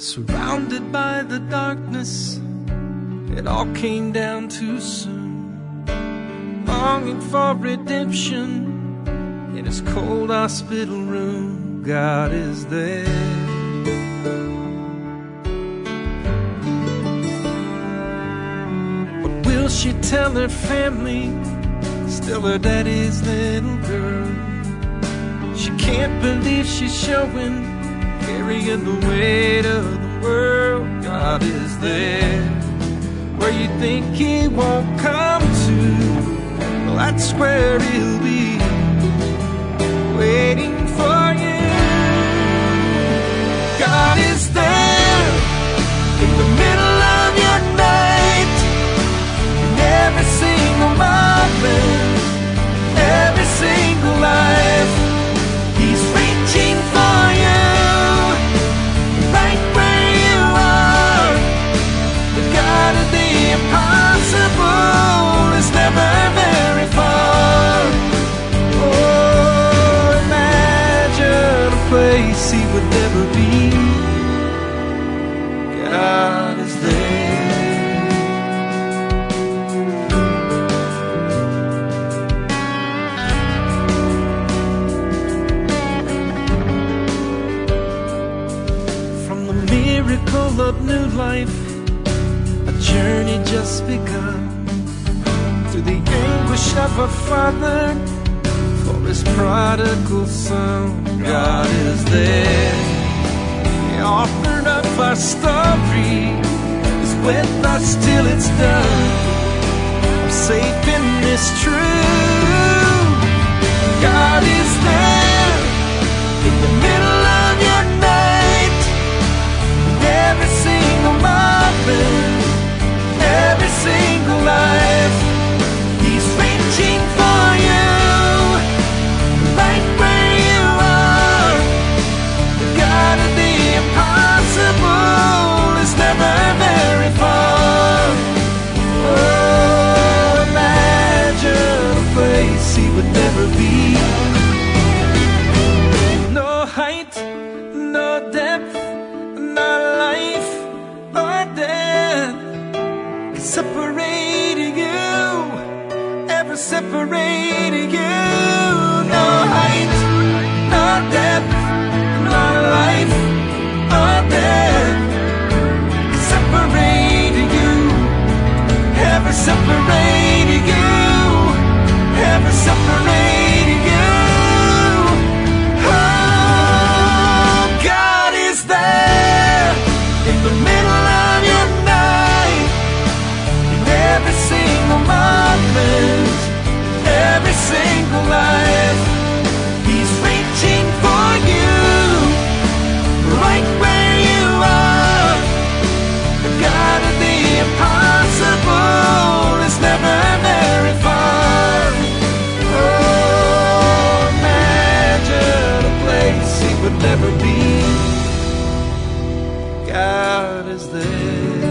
Surrounded by the darkness, it all came down too soon. Longing for redemption in his cold hospital room, God is there. But will she tell her family? Still her daddy's little girl. She can't believe she's showing carrying the weight of the world. God is there where you think He won't come to. Well, that's where He'll be waiting he would never be. God is there. From the miracle of new life, a journey just begun. Through the anguish of a father prodigal son, God is there. The author of our story is with us till it's done. I'm safe in this truth. Separate you. Never be. God is there.